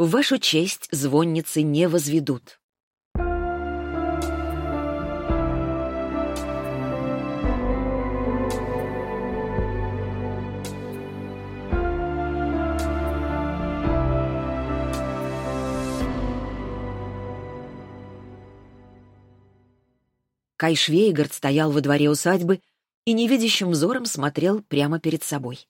В вашу честь звонницы не возведут. Кай Швейгард стоял во дворе усадьбы и невидящим взором смотрел прямо перед собой.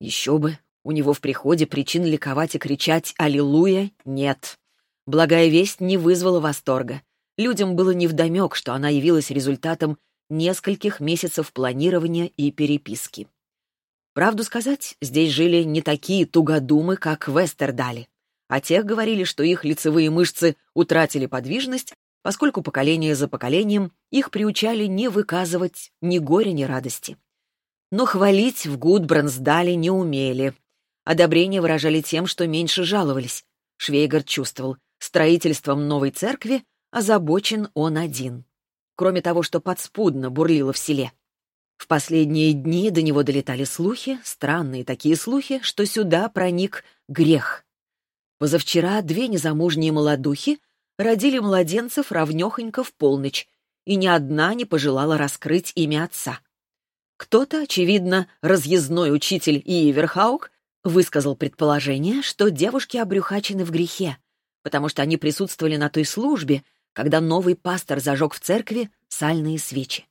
Еще бы, у него в приходе причин ликовать и кричать «Аллилуйя» нет. Благая весть не вызвала восторга. Людям было невдомек, что она явилась результатом нескольких месяцев планирования и переписки. Правду сказать, здесь жили не такие тугодумы, как в Эстердале. О тех говорили, что их лицевые мышцы утратили подвижность, поскольку поколение за поколением их приучали не выказывать ни горя, ни радости. Но хвалить в Гудбрансдале не умели. Одобрение выражали тем, что меньше жаловались. Швейгард чувствовал, строительством новой церкви озабочен он один. Кроме того, что подспудно бурлило в селе. В последние дни до него долетали слухи, странные такие слухи, что сюда проник грех. Позавчера две незамужние молодухи родили младенцев равнёхонько в полночь, и ни одна не пожелала раскрыть имя отца. Кто-то, очевидно, разъездной учитель Иеверхаук, высказал предположение, что девушки обрюхачены в грехе, потому что они присутствовали на той службе, когда новый пастор зажег в церкви сальные свечи.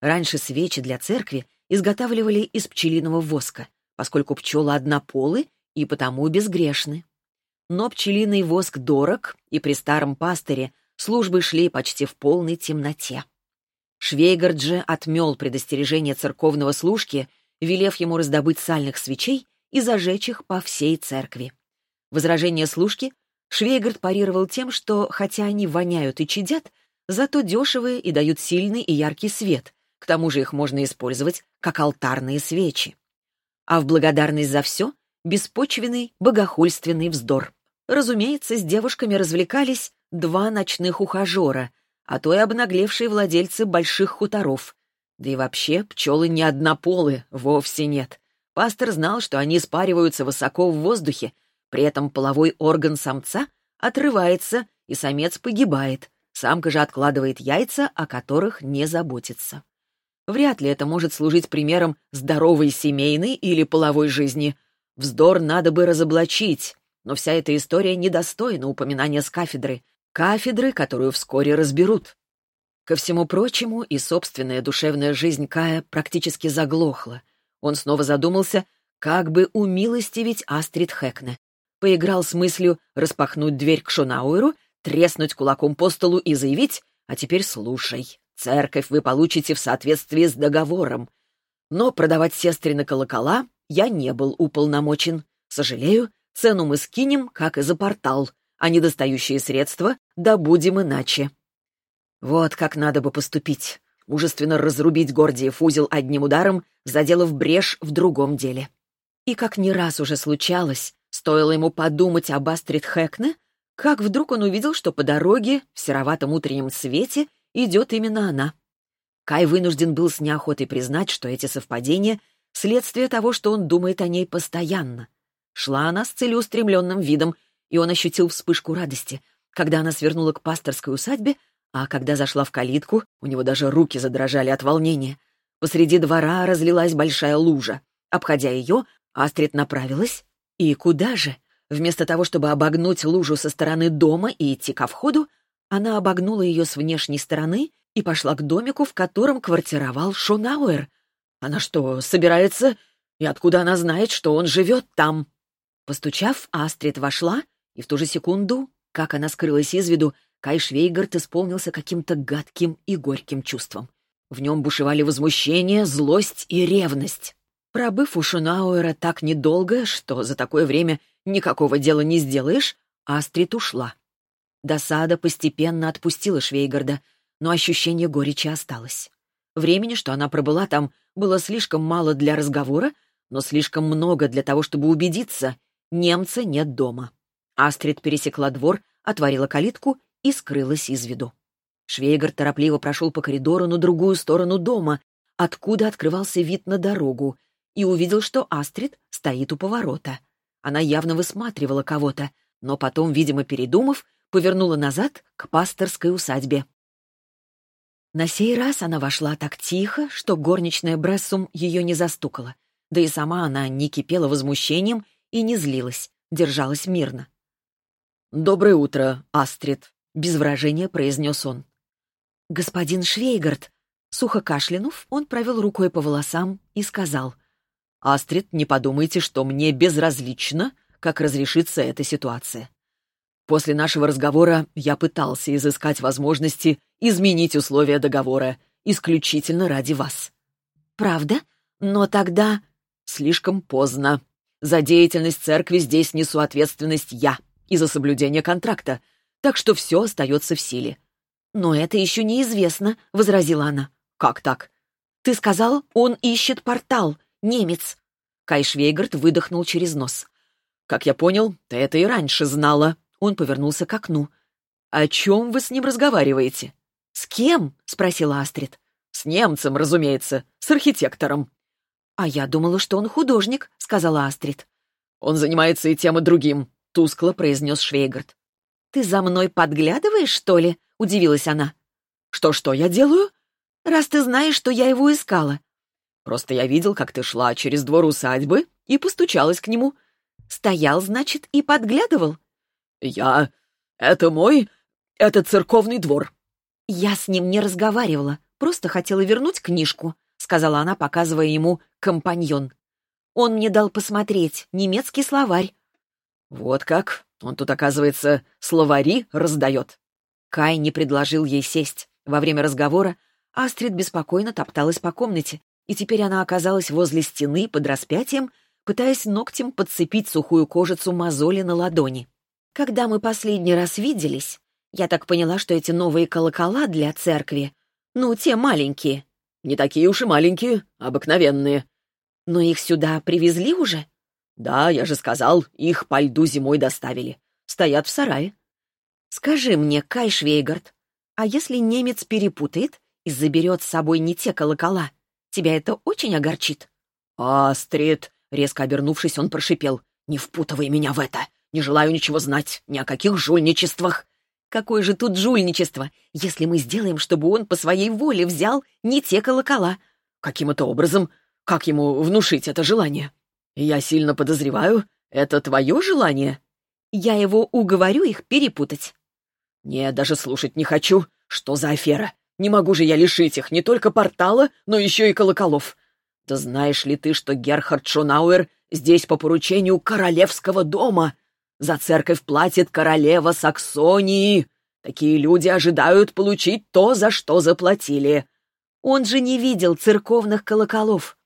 Раньше свечи для церкви изготавливали из пчелиного воска, поскольку пчелы однополы и потому безгрешны. Но пчелиный воск дорог, и при старом пастыре службы шли почти в полной темноте. Швейгард же отмел предостережение церковного служки, велев ему раздобыть сальных свечей и зажечь их по всей церкви. Возражение служки Швейгард парировал тем, что, хотя они воняют и чадят, зато дешевые и дают сильный и яркий свет, к тому же их можно использовать как алтарные свечи. А в благодарность за все — беспочвенный, богохульственный вздор. Разумеется, с девушками развлекались два ночных ухажера, а то и обнаглевшие владельцы больших хуторов. Да и вообще, пчелы не однополы, вовсе нет. Пастор знал, что они спариваются высоко в воздухе, при этом половой орган самца отрывается, и самец погибает. Самка же откладывает яйца, о которых не заботится. Вряд ли это может служить примером здоровой семейной или половой жизни. Вздор надо бы разоблачить, но вся эта история недостойна упоминания с кафедры. Кафедры, которую вскоре разберут. Ко всему прочему, и собственная душевная жизнь Кая практически заглохла. Он снова задумался, как бы умилостивить Астрид Хэкне. Поиграл с мыслью распахнуть дверь к Шонауэру, треснуть кулаком по столу и заявить «А теперь слушай, церковь вы получите в соответствии с договором». Но продавать сестрины колокола я не был уполномочен. Сожалею, Цену мы скинем, как и за портал, а недостающие средства добудем иначе. Вот как надо бы поступить. Мужественно разрубить Гордиев узел одним ударом, заделав брешь в другом деле. И как не раз уже случалось, стоило ему подумать об Астрид Хэкне, как вдруг он увидел, что по дороге в сероватом утреннем свете идет именно она. Кай вынужден был с неохотой признать, что эти совпадения — следствие того, что он думает о ней постоянно — Шла она с целеустремленным видом, и он ощутил вспышку радости, когда она свернула к пасторской усадьбе, а когда зашла в калитку, у него даже руки задрожали от волнения. Посреди двора разлилась большая лужа. Обходя ее, Астрид направилась. И куда же? Вместо того, чтобы обогнуть лужу со стороны дома и идти ко входу, она обогнула ее с внешней стороны и пошла к домику, в котором квартировал Шонауэр. Она что, собирается? И откуда она знает, что он живет там? Постучав, Астрид вошла, и в ту же секунду, как она скрылась из виду, Кай Швейгард исполнился каким-то гадким и горьким чувством. В нем бушевали возмущение, злость и ревность. Пробыв у Шунауэра так недолго, что за такое время никакого дела не сделаешь, Астрид ушла. Досада постепенно отпустила Швейгарда, но ощущение горечи осталось. Времени, что она пробыла там, было слишком мало для разговора, но слишком много для того, чтобы убедиться — Немца нет дома. Астрид пересекла двор, отворила калитку и скрылась из виду. Швейгар торопливо прошел по коридору на другую сторону дома, откуда открывался вид на дорогу, и увидел, что Астрид стоит у поворота. Она явно высматривала кого-то, но потом, видимо, передумав, повернула назад к пасторской усадьбе. На сей раз она вошла так тихо, что горничная Брессум ее не застукала. Да и сама она не кипела возмущением и не злилась, держалась мирно. «Доброе утро, Астрид», — без выражения произнес он. «Господин Швейгард», сухо кашлянув, он провел рукой по волосам и сказал. «Астрид, не подумайте, что мне безразлично, как разрешится эта ситуация. После нашего разговора я пытался изыскать возможности изменить условия договора исключительно ради вас. Правда? Но тогда... Слишком поздно. За деятельность церкви здесь несу ответственность я и за соблюдение контракта, так что все остается в силе. «Но это еще неизвестно», — возразила она. «Как так?» «Ты сказал, он ищет портал, немец». Кай Швейгард выдохнул через нос. «Как я понял, ты это и раньше знала». Он повернулся к окну. «О чем вы с ним разговариваете?» «С кем?» — спросила Астрид. «С немцем, разумеется, с архитектором». «А я думала, что он художник», — сказала Астрид. «Он занимается и тем, и другим», — тускло произнес Швейгард. «Ты за мной подглядываешь, что ли?» — удивилась она. «Что-что я делаю?» «Раз ты знаешь, что я его искала». «Просто я видел, как ты шла через двор усадьбы и постучалась к нему. Стоял, значит, и подглядывал? Я... Это мой... Это церковный двор. Я с ним не разговаривала, просто хотела вернуть книжку, сказала она, показывая ему компаньон. Он мне дал посмотреть немецкий словарь. Вот как? Он тут, оказывается, словари раздает. Кай не предложил ей сесть. Во время разговора Астрид беспокойно топталась по комнате, и теперь она оказалась возле стены под распятием пытаясь ногтем подцепить сухую кожицу мозоли на ладони. Когда мы последний раз виделись, я так поняла, что эти новые колокола для церкви, ну, те маленькие. Не такие уж и маленькие, обыкновенные. Но их сюда привезли уже? Да, я же сказал, их по льду зимой доставили. Стоят в сарае. Скажи мне, Кай Швейгард, а если немец перепутает и заберет с собой не те колокола, тебя это очень огорчит? Астрид, Резко обернувшись, он прошипел. «Не впутывай меня в это! Не желаю ничего знать, ни о каких жульничествах!» «Какое же тут жульничество, если мы сделаем, чтобы он по своей воле взял не те колокола?» «Каким это образом? Как ему внушить это желание?» «Я сильно подозреваю, это твое желание?» «Я его уговорю их перепутать». «Не, даже слушать не хочу. Что за афера? Не могу же я лишить их не только портала, но еще и колоколов. Да знаешь ли ты, что Герхард Шунауэр здесь по поручению королевского дома? За церковь платит королева Саксонии. Такие люди ожидают получить то, за что заплатили. Он же не видел церковных колоколов.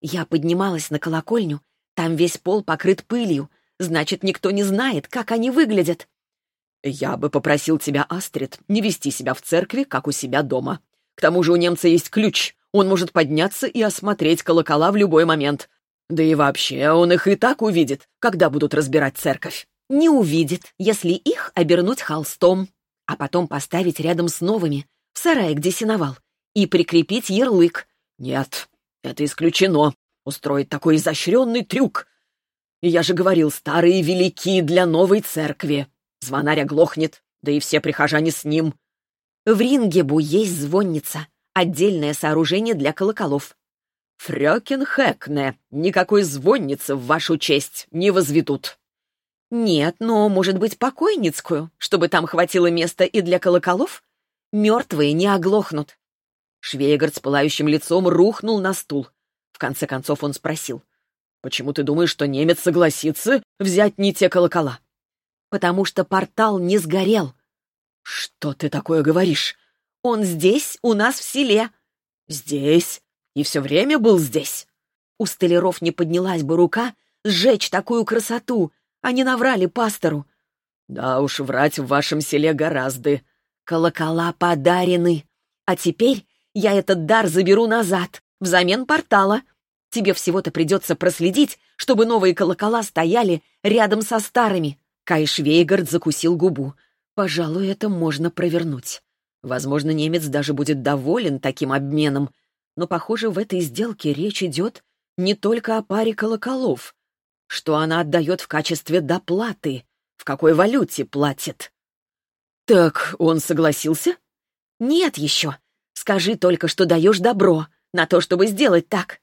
Я поднималась на колокольню, там весь пол покрыт пылью, значит, никто не знает, как они выглядят. Я бы попросил тебя, Астрид, не вести себя в церкви, как у себя дома. К тому же у немца есть ключ. Он может подняться и осмотреть колокола в любой момент. Да и вообще, он их и так увидит, когда будут разбирать церковь. Не увидит, если их обернуть холстом, а потом поставить рядом с новыми, в сарае, где сеновал, и прикрепить ярлык. Нет, это исключено. Устроить такой изощренный трюк. Я же говорил, старые велики для новой церкви. Звонарь оглохнет, да и все прихожане с ним. В Рингебу есть звонница отдельное сооружение для колоколов. Фрёкинхэкне, никакой звонницы в вашу честь не возведут. Нет, но, может быть, покойницкую, чтобы там хватило места и для колоколов? Мертвые не оглохнут. Швейгард с пылающим лицом рухнул на стул. В конце концов он спросил. «Почему ты думаешь, что немец согласится взять не те колокола?» «Потому что портал не сгорел». «Что ты такое говоришь? Он здесь, у нас в селе». «Здесь? И все время был здесь?» У столяров не поднялась бы рука сжечь такую красоту. Они наврали пастору. «Да уж, врать в вашем селе гораздо. Колокола подарены. А теперь я этот дар заберу назад, взамен портала. Тебе всего-то придется проследить, чтобы новые колокола стояли рядом со старыми». Кай Швейгард закусил губу. «Пожалуй, это можно провернуть». Возможно, немец даже будет доволен таким обменом, но, похоже, в этой сделке речь идет не только о паре колоколов, что она отдает в качестве доплаты. в какой валюте платит». «Так он согласился?» «Нет еще. Скажи только, что даешь добро на то, чтобы сделать так».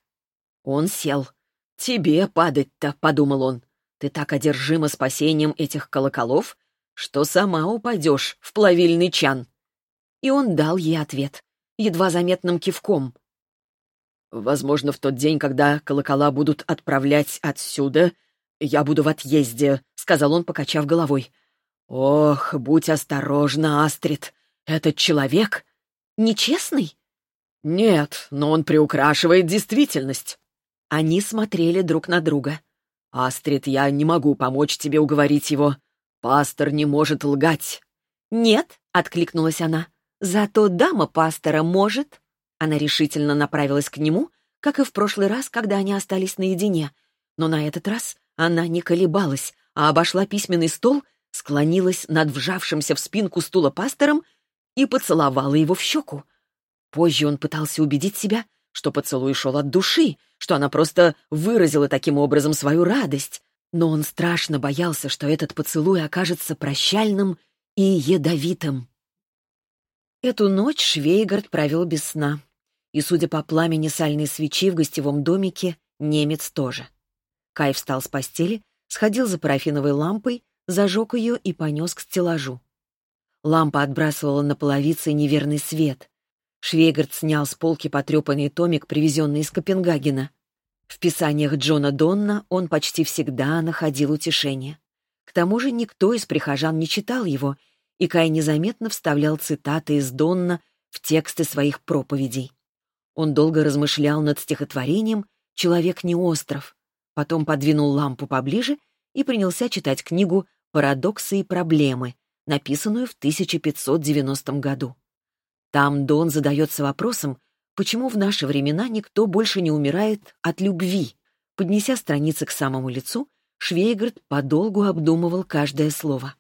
Он сел. «Тебе падать-то», — подумал он. «Ты так одержима спасением этих колоколов, что сама упадешь в плавильный чан». И он дал ей ответ, едва заметным кивком. «Возможно, в тот день, когда колокола будут отправлять отсюда, я буду в отъезде», — сказал он, покачав головой. «Ох, будь осторожна, Астрид. Этот человек...» «Нечестный?» «Нет, но он приукрашивает действительность». Они смотрели друг на друга. «Астрид, я не могу помочь тебе уговорить его. Пастор не может лгать». «Нет», — откликнулась она. «Зато дама пастора может». Она решительно направилась к нему, как и в прошлый раз, когда они остались наедине. Но на этот раз она не колебалась, а обошла письменный стол, склонилась над вжавшимся в спинку стула пастором и поцеловала его в щеку. Позже он пытался убедить себя, что поцелуй шел от души, что она просто выразила таким образом свою радость. Но он страшно боялся, что этот поцелуй окажется прощальным и ядовитым. Эту ночь Швейгард провел без сна. И, судя по пламени сальной свечи в гостевом домике, немец тоже. Кай встал с постели, сходил за парафиновой лампой, зажег ее и понес к стеллажу. Лампа отбрасывала на половице неверный свет. Швейгард снял с полки потрепанный томик, привезенный из Копенгагена. В писаниях Джона Донна он почти всегда находил утешение. К тому же никто из прихожан не читал его, и Кай незаметно вставлял цитаты из Донна в тексты своих проповедей. Он долго размышлял над стихотворением «Человек не остров», потом подвинул лампу поближе и принялся читать книгу «Парадоксы и проблемы», написанную в 1590 году. Там Дон задается вопросом, почему в наши времена никто больше не умирает от любви. Поднеся страницы к самому лицу, Швейгард подолгу обдумывал каждое слово.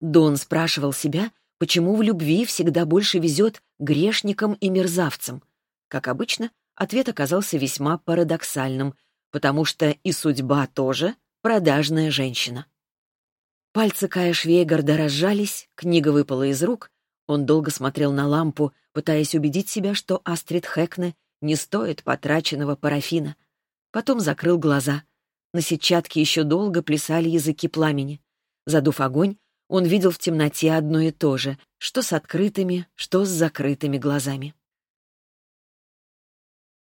Дон спрашивал себя, почему в любви всегда больше везет грешникам и мерзавцам. Как обычно, ответ оказался весьма парадоксальным, потому что и судьба тоже продажная женщина. Пальцы Кая Швейгарда разжались, книга выпала из рук, он долго смотрел на лампу, пытаясь убедить себя, что Астрид Хэкне не стоит потраченного парафина. Потом закрыл глаза. На сетчатке еще долго плясали языки пламени. Задув огонь, он видел в темноте одно и то же, что с открытыми, что с закрытыми глазами.